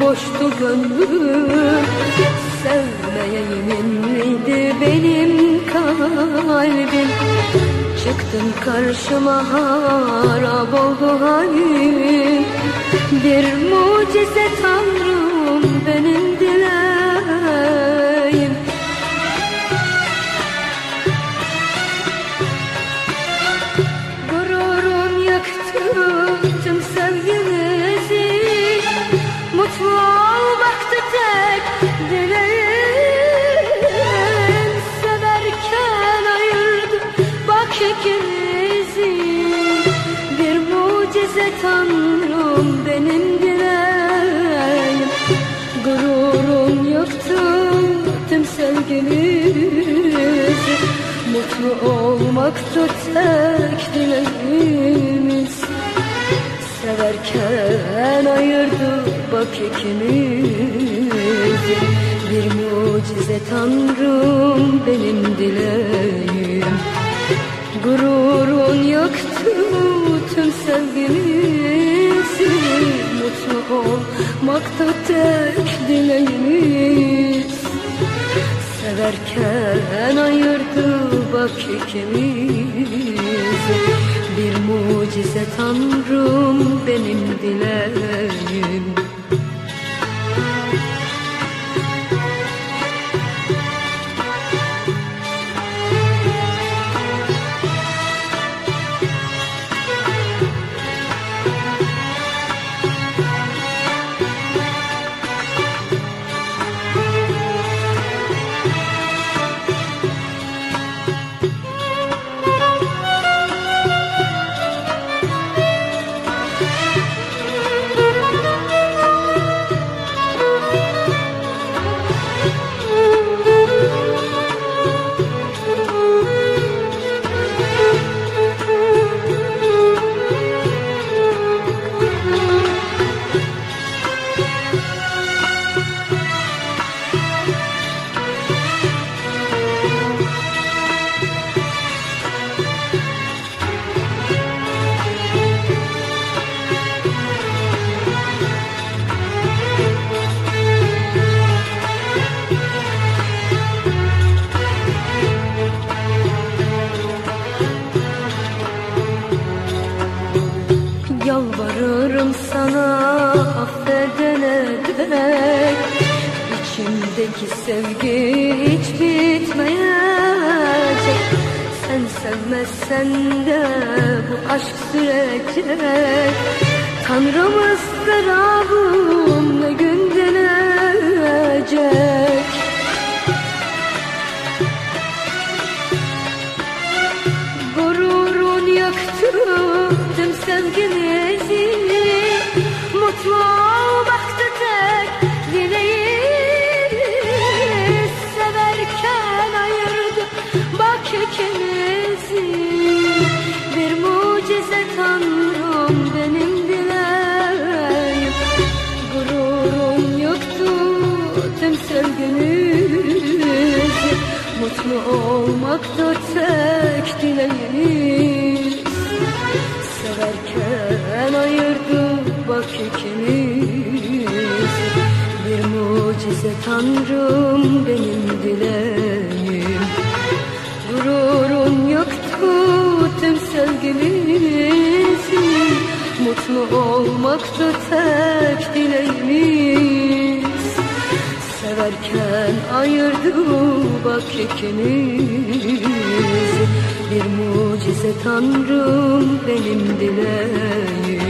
boştu gönlüm Sevmeye yeminliydi benim kalbim? Çıktın karşıma harap oldu halim Bir mucize olmaktı tek dileğimiz. Severken ayırdı bak ikimizi. Bir mucize tanrım benim dileğim. Gururun yaktı tüm sevgimizi. Mutlu olmaktı tek dileğimiz. Severken bak ikimizi Bir mucize tanrım benim İçimdeki sevgi hiç bitmeyecek. Sen sevmezsen de bu aşk sürecek. Tanrım ıstırabım ne gün dinecek Gururun yaktı tüm sevgimizi olmaktı tek dileğimiz. Severken ayırdı bak ikimiz. Bir mucize tanrım benim dileğim. Gururun yoktu tüm sevgimizi Mutlu olmaktı tek dileğimiz Severken ayırdı bak ikimiz Bir mucize tanrım benim dileğim